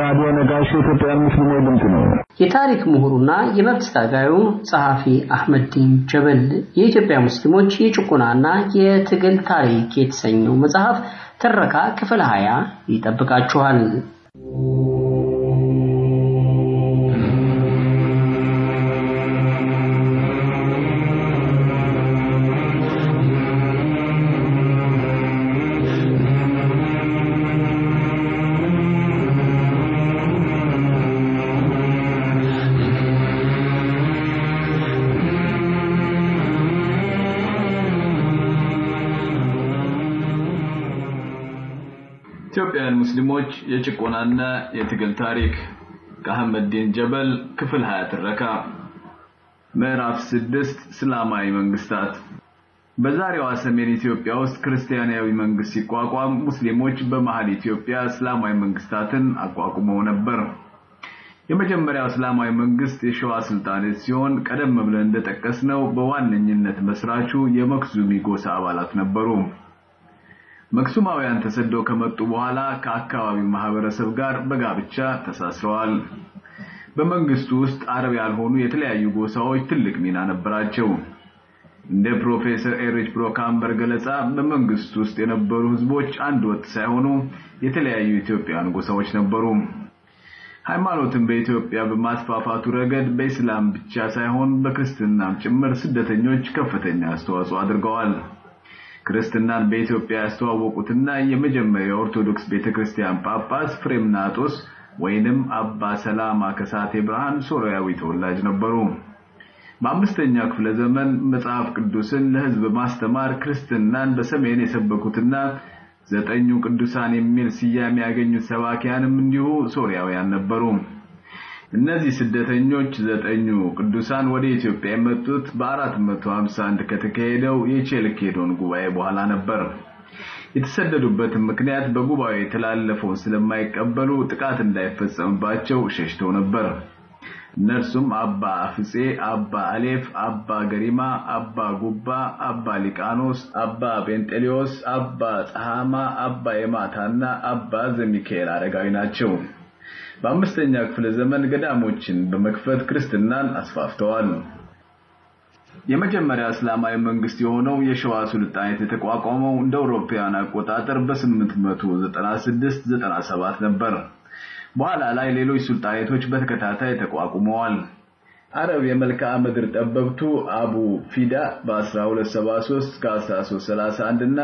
ራዲዮ ነጋሽ የኢትዮጵያን ሙስሊሞች ድምፅ ነው። የታሪክ ምሁሩና የመብት ታጋዩ ጸሐፊ አህመዲን ጀበል የኢትዮጵያ ሙስሊሞች የጭቆናና የትግል ታሪክ የተሰኘው መጽሐፍ ትረካ ክፍል 20 ይጠብቃችኋል። ኢትዮጵያውያን ሙስሊሞች የጭቆናና የትግል ታሪክ ከአህመዲን ጀበል ክፍል 20 ትረካ ምዕራፍ 6 እስላማዊ መንግስታት በዛሬዋ ሰሜን ኢትዮጵያ ውስጥ ክርስቲያናዊ መንግስት ሲቋቋም ሙስሊሞች በመሃል ኢትዮጵያ እስላማዊ መንግስታትን አቋቁመው ነበር። የመጀመሪያው እስላማዊ መንግስት የሸዋ ስልጣኔት ሲሆን ቀደም ብለን እንደጠቀስነው በዋነኝነት መስራቹ የመክዙሚ ጎሳ አባላት ነበሩ። መኽዙማውያን ተሰደው ከመጡ በኋላ ከአካባቢው ማህበረሰብ ጋር በጋብቻ ተሳስረዋል። በመንግስቱ ውስጥ አረብ ያልሆኑ የተለያዩ ጎሳዎች ትልቅ ሚና ነበራቸው። እንደ ፕሮፌሰር ኡልሪች ብራውካምፐር ገለጻ በመንግስቱ ውስጥ የነበሩ ህዝቦች አንድ ወጥ ሳይሆኑ የተለያዩ ኢትዮጵያውያን ጎሳዎች ነበሩ። ሃይማኖትን በኢትዮጵያ በማስፋፋቱ ረገድ በኢስላም ብቻ ሳይሆን በክርስትናም ጭምር ስደተኞች ከፍተኛ አስተዋጽኦ አድርገዋል። ክርስትናን በኢትዮጵያ ያስተዋወቁትና የመጀመሪያው ኦርቶዶክስ ቤተክርስቲያን ጳጳስ ፍሬምናጦስ ወይንም አባ ሰላማ ከሳቴ ብርሃን ሶርያዊ ተወላጅ ነበሩ። በአምስተኛው ክፍለ ዘመን መጽሐፍ ቅዱስን ለህዝብ ማስተማር ክርስትናን በሰሜን የሰበኩትና ዘጠኙ ቅዱሳን የሚል ስያሜ ያገኙት ሰባኪያንም እንዲሁ ሶርያውያን ነበሩ። እነዚህ ስደተኞች ዘጠኙ ቅዱሳን ወደ ኢትዮጵያ የመጡት በ451 ከተካሄደው የቼልኬዶን ጉባኤ በኋላ ነበር። የተሰደዱበትን ምክንያት በጉባኤው የተላለፈውን ስለማይቀበሉ ጥቃት እንዳይፈጸምባቸው ሸሽተው ነበር። እነርሱም አባ አፍጼ፣ አባ አሌፍ፣ አባ ገሪማ፣ አባ ጉባ፣ አባ ሊቃኖስ፣ አባ ጴንጤሊዮስ፣ አባ ጸሃማ፣ አባ የማታና አባ ዘሚካኤል አረጋዊ ናቸው። በአምስተኛ ክፍለ ዘመን ገዳሞችን በመክፈት ክርስትናን አስፋፍተዋል። የመጀመሪያ እስላማዊ መንግስት የሆነው የሸዋ ሱልጣኔት የተቋቋመው እንደ አውሮፓውያን አቆጣጠር በ896 97 ነበር። በኋላ ላይ ሌሎች ሱልጣኔቶች በተከታታይ ተቋቁመዋል። አረብ የመልክዓ ምድር ጠበብቱ አቡ ፊዳ በ1273 እስከ 1331 እና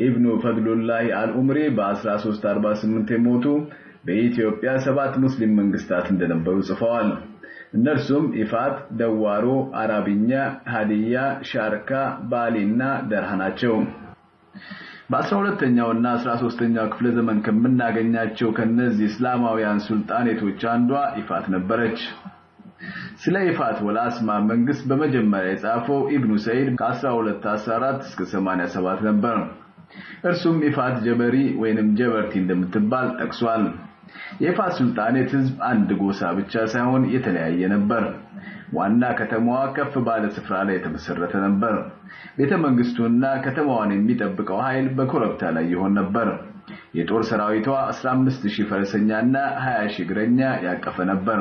ኢብኑ ፈድሉላህ አልኡምሪ በ1348 የሞቱ በኢትዮጵያ ሰባት ሙስሊም መንግስታት እንደነበሩ ጽፈዋል። እነርሱም ኢፋት፣ ደዋሮ፣ አራቢኛ፣ ሀዲያ፣ ሻርካ፣ ባሊና ደርሃ ናቸው። በ12ኛው እና 13ኛው ክፍለ ዘመን ከምናገኛቸው ከነዚህ እስላማውያን ሱልጣኔቶች አንዷ ኢፋት ነበረች። ስለ ኢፋት ወላስማ መንግስት በመጀመሪያ የጻፈው ኢብኑ ሰይድ ከ1214 እስከ 87 ነበር። እርሱም ኢፋት ጀበሪ ወይንም ጀበርቲ እንደምትባል ጠቅሷል። የኢፋት ሱልጣኔት ህዝብ አንድ ጎሳ ብቻ ሳይሆን የተለያየ ነበር። ዋና ከተማዋ ከፍ ባለ ስፍራ ላይ የተመሰረተ ነበር። ቤተ መንግስቱና ከተማዋን የሚጠብቀው ኃይል በኮረብታ ላይ ይሆን ነበር። የጦር ሰራዊቷ 15000 ፈረሰኛና 20000 እግረኛ ያቀፈ ነበር።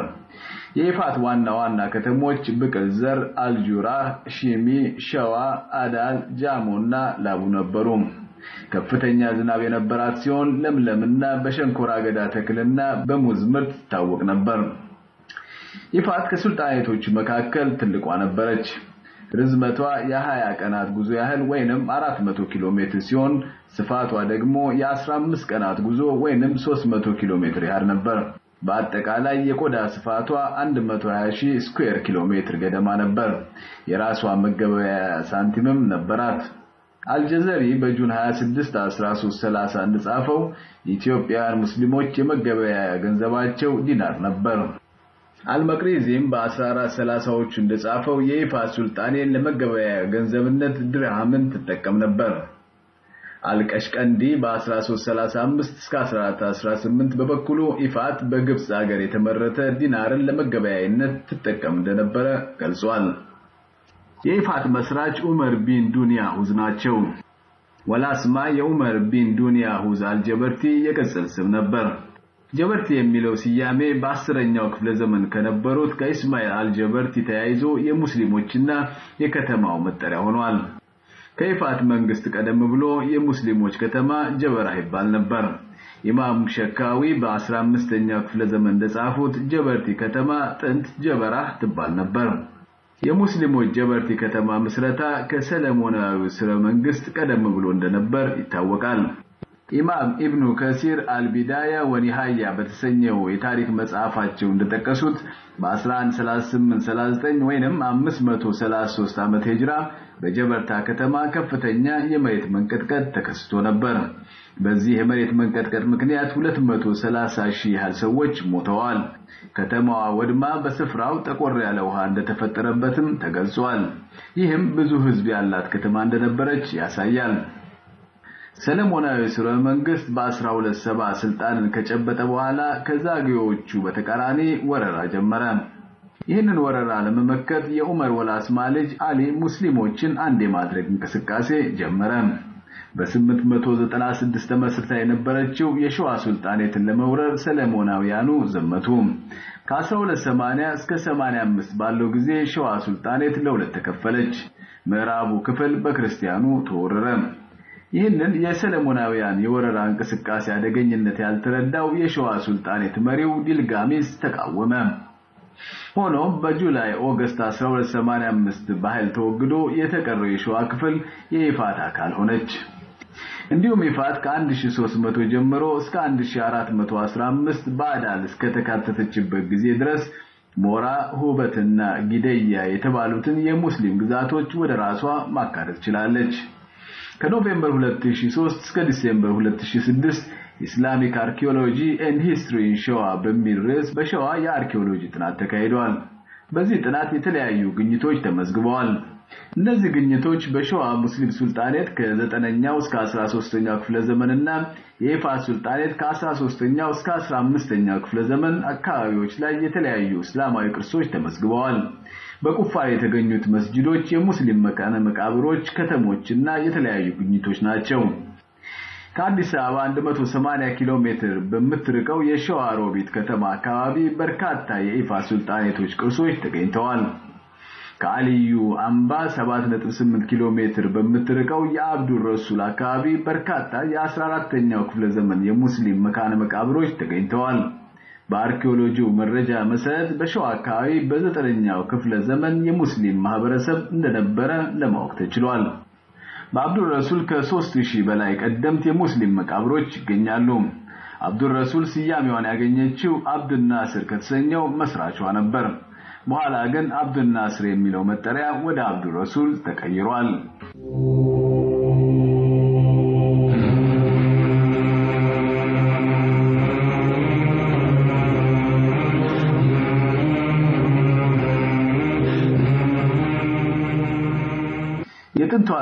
የኢፋት ዋና ዋና ከተሞች ብቅል ዘር፣ አልጁራ፣ ሺሚ፣ ሸዋ፣ አዳል፣ ጃሞና ላቡ ነበሩ። ከፍተኛ ዝናብ የነበራት ሲሆን ለምለምና በሸንኮራ አገዳ ተክልና በሙዝ ምርት ትታወቅ ነበር። ኢፋት ከሱልጣኔቶቹ መካከል ትልቋ ነበረች። ርዝመቷ የ20 ቀናት ጉዞ ያህል ወይንም 400 ኪሎ ሜትር ሲሆን ስፋቷ ደግሞ የ15 ቀናት ጉዞ ወይንም 300 ኪሎ ሜትር ያህል ነበር። በአጠቃላይ የቆዳ ስፋቷ 120 ሺህ ስኩዌር ኪሎ ሜትር ገደማ ነበር። የራሷ መገበያያ ሳንቲምም ነበራት። አልጀዘሪ በጁን 26 1330 እንደጻፈው ኢትዮጵያውያን ሙስሊሞች የመገበያያ ገንዘባቸው ዲናር ነበር። አልመቅሪዚም በ1430ዎቹ እንደጻፈው የኢፋት ሱልጣኔን ለመገበያያ ገንዘብነት ድርሃምን ትጠቀም ነበር። አልቀሽቀንዲ በ1335 እስከ 1418 በበኩሉ ኢፋት በግብጽ ሀገር የተመረተ ዲናርን ለመገበያያነት ትጠቀም እንደነበረ ገልጿል። የኢፋት መስራች ዑመር ቢን ዱንያ ሁዝ ናቸው። ወላስማ የዑመር ቢን ዱንያ ሁዝ አልጀበርቲ የቅጽል ስም ነበር። ጀበርቲ የሚለው ስያሜ በአስረኛው ክፍለ ዘመን ከነበሩት ከኢስማኤል አልጀበርቲ ተያይዞ የሙስሊሞችና የከተማው መጠሪያ ሆኗል። ከይፋት መንግስት ቀደም ብሎ የሙስሊሞች ከተማ ጀበራ ይባል ነበር። ኢማም ሸካዊ በ15ኛው ክፍለ ዘመን እንደጻፉት ጀበርቲ ከተማ ጥንት ጀበራ ትባል ነበር። የሙስሊሞች ጀበርቲ ከተማ ምስረታ ከሰለሞናዊ ስርወ መንግስት ቀደም ብሎ እንደነበር ይታወቃል። ኢማም ኢብኑ ከሲር አልቢዳያ ወኒሃያ በተሰኘው የታሪክ መጽሐፋቸው እንደጠቀሱት በ1138 ወይንም 533 ዓመተ ሂጅራ በጀበርታ ከተማ ከፍተኛ የመሬት መንቀጥቀጥ ተከስቶ ነበር። በዚህ የመሬት መንቀጥቀጥ ምክንያት 230 ሺህ ያህል ሰዎች ሞተዋል። ከተማዋ ወድማ በስፍራው ጠቆር ያለ ውሃ እንደተፈጠረበትም ተገልጿል። ይህም ብዙ ህዝብ ያላት ከተማ እንደነበረች ያሳያል። ሰለሞናዊ ስርወ መንግስት በ1270 ስልጣንን ከጨበጠ በኋላ ከዛጌዎቹ በተቃራኒ ወረራ ጀመረ። ይህንን ወረራ ለመመከት የዑመር ወላስማ ልጅ አሊ ሙስሊሞችን አንድ የማድረግ እንቅስቃሴ ጀመረ። በ896 ተመስርታ የነበረችው የሸዋ ሱልጣኔትን ለመውረር ሰለሞናውያኑ ዘመቱ። ከ1280 እስከ 85 ባለው ጊዜ ሸዋ ሱልጣኔት ለሁለት ተከፈለች። ምዕራቡ ክፍል በክርስቲያኑ ተወረረ። ይህንን የሰለሞናውያን የወረራ እንቅስቃሴ አደገኝነት ያልተረዳው የሸዋ ሱልጣኔት መሪው ዲልጋሚስ ተቃወመ። ሆኖም በጁላይ ኦገስት 1285 በኃይል ተወግዶ የተቀረው የሸዋ ክፍል የይፋት አካል ሆነች። እንዲሁም ይፋት ከ1300 ጀምሮ እስከ 1415 በአዳል እስከተካተተችበት ጊዜ ድረስ ሞራ፣ ሁበትና ጊደያ የተባሉትን የሙስሊም ግዛቶች ወደ ራሷ ማካተት ችላለች። ከኖቬምበር 2003 እስከ ዲሴምበር 2006 Islamic Archaeology and History in Shewa በሚል ርዕስ በሸዋ የአርኪኦሎጂ ጥናት ተካሂዷል። በዚህ ጥናት የተለያዩ ግኝቶች ተመዝግበዋል። እነዚህ ግኝቶች በሸዋ ሙስሊም ሱልጣኔት ከ9ኛው እስከ 13ኛው ክፍለ ዘመንና የይፋት ሱልጣኔት ከ13ኛው እስከ 15ኛው ክፍለ ዘመን አካባቢዎች ላይ የተለያዩ እስላማዊ ቅርሶች ተመዝግበዋል። በቁፋር የተገኙት መስጂዶች፣ የሙስሊም መካነ መቃብሮች፣ ከተሞችና የተለያዩ ግኝቶች ናቸው። ከአዲስ አበባ 180 ኪሎ ሜትር በምትርቀው የሸዋ ሮቢት ከተማ አካባቢ በርካታ የኢፋት ሱልጣኔቶች ቅርሶች ተገኝተዋል። ከአልዩ አምባ 7.8 ኪሎ ሜትር በምትርቀው የአብዱር ረሱል አካባቢ በርካታ የ14ኛው ክፍለ ዘመን የሙስሊም መካነ መቃብሮች ተገኝተዋል። በአርኪኦሎጂው መረጃ መሰረት በሸዋ አካባቢ በዘጠነኛው ክፍለ ዘመን የሙስሊም ማህበረሰብ እንደነበረ ለማወቅ ተችሏል። በአብዱር ረሱል ከሦስት ሺህ በላይ ቀደምት የሙስሊም መቃብሮች ይገኛሉ። አብዱር ረሱል ስያሜዋን ያገኘችው አብድናስር ከተሰኘው መስራቿ ነበር። በኋላ ግን አብድናስር የሚለው መጠሪያ ወደ አብዱር ረሱል ተቀይሯል።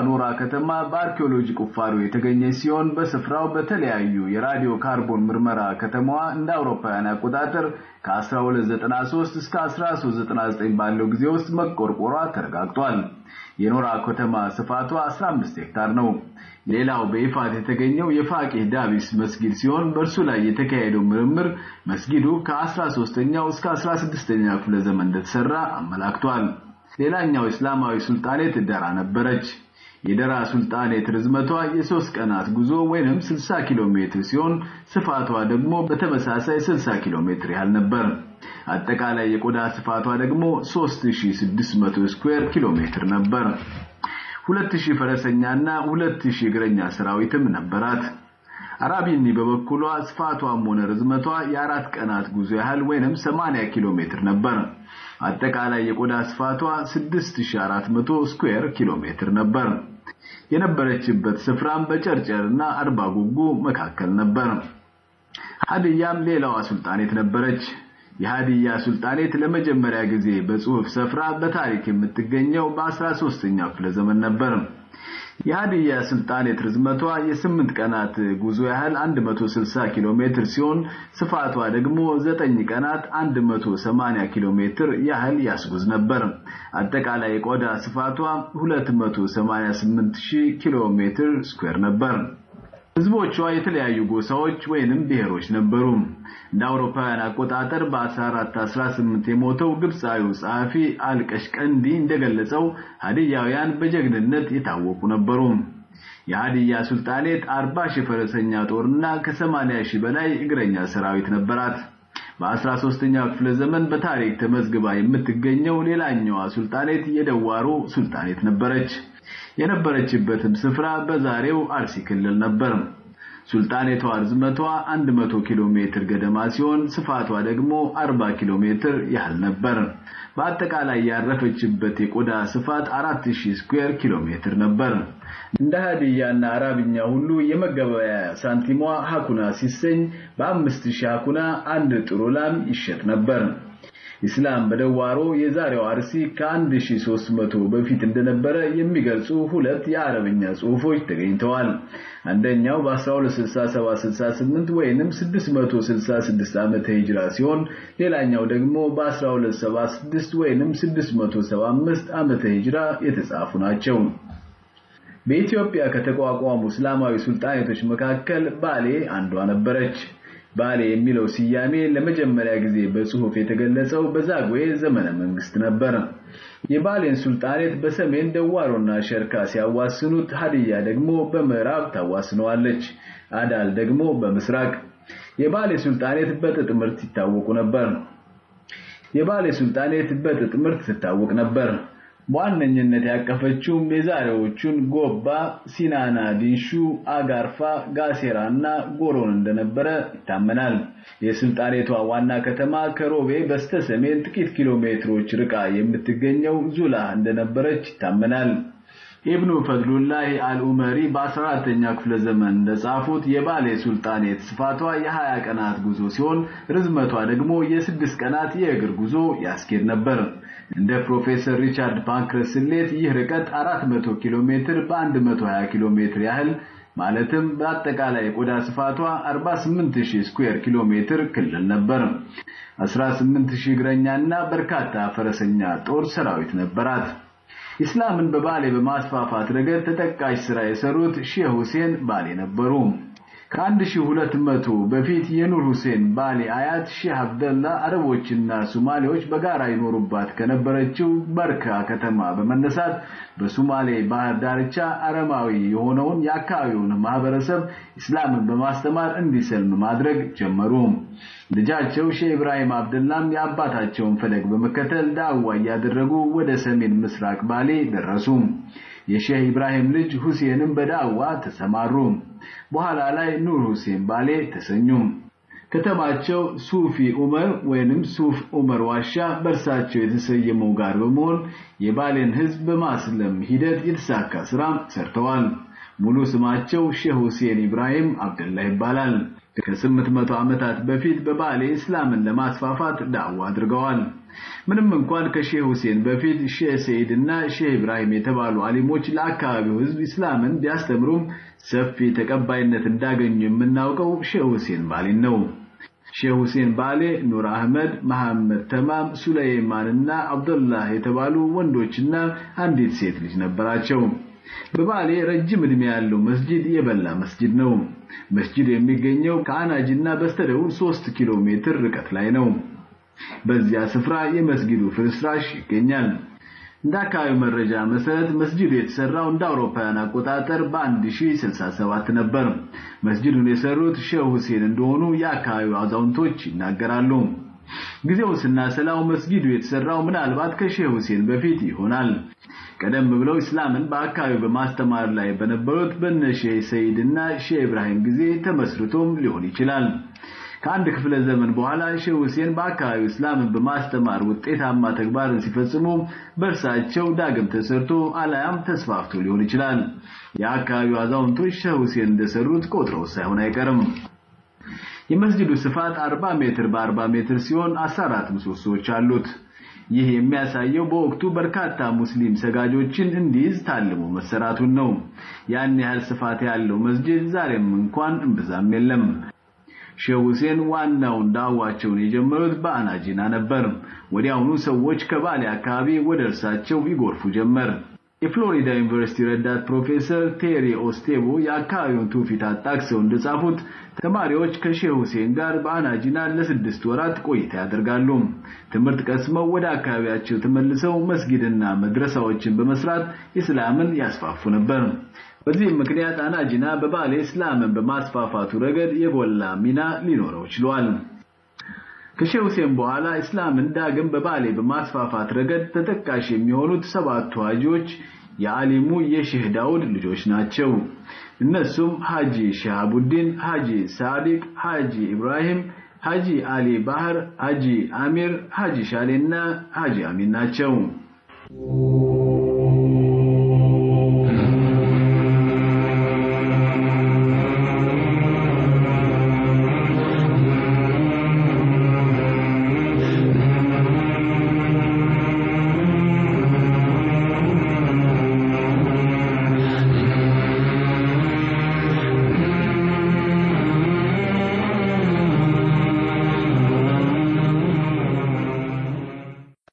ኖራ ከተማ በአርኪኦሎጂ ቁፋሮ የተገኘች ሲሆን በስፍራው በተለያዩ የራዲዮ ካርቦን ምርመራ ከተማዋ እንደ አውሮፓውያን አቆጣጠር ከ1293 እስከ 1399 ባለው ጊዜ ውስጥ መቆርቆሯ ተረጋግጧል። የኖራ ከተማ ስፋቷ 15 ሄክታር ነው። ሌላው በይፋት የተገኘው የፋቂህ ዳቢስ መስጊድ ሲሆን በእርሱ ላይ የተካሄደው ምርምር መስጊዱ ከ13ኛው እስከ 16ኛው ክፍለ ዘመን እንደተሰራ አመላክቷል። ሌላኛው እስላማዊ ሱልጣኔት ደራ ነበረች። የደራ ሱልጣኔት ርዝመቷ የሶስት ቀናት ጉዞ ወይንም 60 ኪሎ ሜትር ሲሆን ስፋቷ ደግሞ በተመሳሳይ 60 ኪሎ ሜትር ያህል ነበር። አጠቃላይ የቆዳ ስፋቷ ደግሞ 3600 ስኩዌር ኪሎ ሜትር ነበር። 2000 ፈረሰኛና 2000 እግረኛ ሰራዊትም ነበራት። አራቢኒ በበኩሏ ስፋቷም ሆነ ርዝመቷ የአራት ቀናት ጉዞ ያህል ወይንም 80 ኪሎ ሜትር ነበር። አጠቃላይ የቆዳ ስፋቷ 6400 ስኩዌር ኪሎ ሜትር ነበር። የነበረችበት ስፍራም በጨርጨርና አርባ ጉጉ መካከል ነበር። ሀዲያም ሌላዋ ሱልጣኔት ነበረች። የሀዲያ ሱልጣኔት ለመጀመሪያ ጊዜ በጽሑፍ ሰፍራ በታሪክ የምትገኘው በ13ኛው ክፍለ ዘመን ነበር። የሀዲያ ሱልጣኔት ርዝመቷ የስምንት ቀናት ጉዞ ያህል 160 ኪሎ ሜትር ሲሆን ስፋቷ ደግሞ 9 ቀናት 180 ኪሎ ሜትር ያህል ያስጉዝ ነበር። አጠቃላይ የቆዳ ስፋቷ 288000 ኪሎ ሜትር ስኩዌር ነበር። ህዝቦቿ የተለያዩ ጎሳዎች ወይንም ብሔሮች ነበሩ። እንደ አውሮፓውያን አቆጣጠር በ1418 የሞተው ግብፃዊው ጸሐፊ አልቀሽቀንዲ እንደገለጸው ሀዲያውያን በጀግንነት የታወቁ ነበሩ። የሀዲያ ሱልጣኔት 40 ሺህ ፈረሰኛ ጦርና ከ80 ሺህ በላይ እግረኛ ሰራዊት ነበራት። በ13ኛው ክፍለ ዘመን በታሪክ ተመዝግባ የምትገኘው ሌላኛዋ ሱልጣኔት የደዋሮ ሱልጣኔት ነበረች። የነበረችበትም ስፍራ በዛሬው አርሲ ክልል ነበር። ሱልጣኔቷ ርዝመቷ 100 ኪሎ ሜትር ገደማ ሲሆን ስፋቷ ደግሞ 40 ኪሎ ሜትር ያህል ነበር። በአጠቃላይ ያረፈችበት የቆዳ ስፋት 4000 ስኩዌር ኪሎ ሜትር ነበር። እንደ ሀዲያና አራብኛ ሁሉ የመገበያያ ሳንቲሟ ሀኩና ሲሰኝ በ5000 ሀኩና አንድ ጥሩ ላም ይሸጥ ነበር። ኢስላም በደዋሮ የዛሬው አርሲ ከ1300 በፊት እንደነበረ የሚገልጹ ሁለት የአረብኛ ጽሑፎች ተገኝተዋል። አንደኛው በ1267-68 ወይንም 666 ዓመተ ሂጅራ ሲሆን ሌላኛው ደግሞ በ1276 ወይንም 675 ዓመተ ሂጅራ የተጻፉ ናቸው። በኢትዮጵያ ከተቋቋሙ እስላማዊ ሱልጣኔቶች መካከል ባሌ አንዷ ነበረች። ባሌ የሚለው ስያሜ ለመጀመሪያ ጊዜ በጽሑፍ የተገለጸው በዛጉዌ ዘመነ መንግስት ነበር። የባሌን ሱልጣኔት በሰሜን ደዋሮና ሸርካ ሲያዋስኑት፣ ሀዲያ ደግሞ በምዕራብ ታዋስነዋለች፣ አዳል ደግሞ በምስራቅ። የባሌ ሱልጣኔት በጥጥ ምርት ይታወቁ ነበር። የባሌ ሱልጣኔት በጥጥ ምርት ትታወቅ ነበር። በዋነኝነት ያቀፈችውም የዛሬዎቹን ጎባ፣ ሲናና፣ ዲንሹ፣ አጋርፋ፣ ጋሴራና ጎሮን እንደነበረ ይታመናል። የሱልጣኔቷ ዋና ከተማ ከሮቤ በስተሰሜን ጥቂት ኪሎ ሜትሮች ርቃ የምትገኘው ዙላ እንደነበረች ይታመናል። ኢብኑ ፈድሉላህ አልኡመሪ በ14ኛ ክፍለ ዘመን እንደጻፉት የባሌ ሱልጣኔት ስፋቷ የ20 ቀናት ጉዞ ሲሆን ርዝመቷ ደግሞ የስድስት ቀናት የእግር ጉዞ ያስኬድ ነበር። እንደ ፕሮፌሰር ሪቻርድ ፓንክረስት ስሌት ይህ ርቀት 400 ኪሎ ሜትር በ120 ኪሎ ሜትር ያህል ማለትም በአጠቃላይ የቆዳ ስፋቷ 48000 ስኩዌር ኪሎ ሜትር ክልል ነበር። 18000 እግረኛና በርካታ ፈረሰኛ ጦር ሰራዊት ነበራት። ኢስላምን በባሌ በማስፋፋት ረገድ ተጠቃሽ ስራ የሰሩት ሼህ ሁሴን ባሌ ነበሩ። ከ1200 በፊት የኑር ሁሴን ባሌ አያት ሼህ አብደላ አረቦችና ሶማሌዎች በጋራ ይኖሩባት ከነበረችው በርካ ከተማ በመነሳት በሶማሌ ባህር ዳርቻ አረማዊ የሆነውን የአካባቢውን ማህበረሰብ ኢስላምን በማስተማር እንዲሰልም ማድረግ ጀመሩ። ልጃቸው ሼህ ኢብራሂም አብደላም የአባታቸውን ፈለግ በመከተል ዳዕዋ እያደረጉ ወደ ሰሜን ምስራቅ ባሌ ደረሱ። የሼህ ኢብራሂም ልጅ ሁሴንም በዳዕዋ ተሰማሩ። በኋላ ላይ ኑር ሁሴን ባሌ ተሰኙ። ከተማቸው ሱፊ ዑመር ወይንም ሱፍ ዑመር ዋሻ በእርሳቸው የተሰየመው ጋር በመሆን የባሌን ህዝብ በማስለም ሂደት የተሳካ ስራ ሰርተዋል። ሙሉ ስማቸው ሼህ ሁሴን ኢብራሂም አብደላ ይባላል። ከስምንት መቶ ዓመታት በፊት በባሌ እስላምን ለማስፋፋት ዳዕዋ አድርገዋል። ምንም እንኳን ከሼህ ሁሴን በፊት ሼህ ሰይድ እና ሼህ ኢብራሂም የተባሉ አሊሞች ለአካባቢው ህዝብ እስላምን ቢያስተምሩም ሰፊ ተቀባይነት እንዳገኙ የምናውቀው ሼህ ሁሴን ባሌን ነው። ሼህ ሁሴን ባሌ ኑር አህመድ፣ መሐመድ ተማም፣ ሱለይማንና አብዱላህ የተባሉ ወንዶችና አንዲት ሴት ልጅ ነበራቸው። በባሌ ረጅም ዕድሜ ያለው መስጂድ የበላ መስጂድ ነው። መስጂዱ የሚገኘው ከአናጅና በስተደቡብ 3 ኪሎ ሜትር ርቀት ላይ ነው። በዚያ ስፍራ የመስጊዱ ፍርስራሽ ይገኛል። እንደ አካባቢው መረጃ መሰረት መስጂዱ የተሰራው እንደ አውሮፓውያን አቆጣጠር በ1067 ነበር። መስጂዱን የሰሩት ሼህ ሁሴን እንደሆኑ የአካባቢው አዛውንቶች ይናገራሉ። ጊዜውን ስናሰላው መስጊዱ የተሰራው ምናልባት ከሼህ ሁሴን በፊት ይሆናል። ቀደም ብለው እስላምን በአካባቢው በማስተማር ላይ በነበሩት በነ ሼህ ሰይድ እና ሼህ ኢብራሂም ጊዜ ተመስርቶም ሊሆን ይችላል። ከአንድ ክፍለ ዘመን በኋላ ሼህ ሁሴን በአካባቢው እስላምን በማስተማር ውጤታማ ተግባርን ሲፈጽሙ በእርሳቸው ዳግም ተሰርቶ አላያም ተስፋፍቶ ሊሆን ይችላል። የአካባቢው አዛውንቶች ሼህ ሁሴን እንደሰሩት ቆጥረው ሳይሆን አይቀርም። የመስጂዱ ስፋት 40 ሜትር በ40 ሜትር ሲሆን 14 ምሰሶዎች አሉት። ይህ የሚያሳየው በወቅቱ በርካታ ሙስሊም ሰጋጆችን እንዲይዝ ታልሞ መሰራቱን ነው። ያን ያህል ስፋት ያለው መስጂድ ዛሬም እንኳን እምብዛም የለም። ሼህ ሁሴን ዋናውን ዳዋቸውን የጀመሩት በአናጂና ነበር። ወዲያውኑ ሰዎች ከባሌ አካባቢ ወደ እርሳቸው ይጎርፉ ጀመር። የፍሎሪዳ ዩኒቨርሲቲ ረዳት ፕሮፌሰር ቴሪ ኦስቴቦ የአካባቢውን ትውፊት አጣቅሰው እንደጻፉት ተማሪዎች ከሼህ ሁሴን ጋር በአናጂና ለስድስት ወራት ቆይታ ያደርጋሉ። ትምህርት ቀስመው ወደ አካባቢያቸው ተመልሰው መስጊድና መድረሳዎችን በመስራት እስላምን ያስፋፉ ነበር። በዚህም ምክንያት አናጂና በባሌ እስላምን በማስፋፋቱ ረገድ የጎላ ሚና ሊኖረው ችሏል። ከሼህ ሁሴን በኋላ እስላምን ዳግም በባሌ በማስፋፋት ረገድ ተጠቃሽ የሚሆኑት ሰባቱ ሀጂዎች የአሊሙ የሼህ ዳውድ ልጆች ናቸው። እነሱም ሀጂ ሸሃቡዲን፣ ሀጂ ሳዲቅ፣ ሀጂ ኢብራሂም፣ ሀጂ አሊ ባህር፣ ሀጂ አሚር፣ ሀጂ ሻሌና ሀጂ አሚን ናቸው።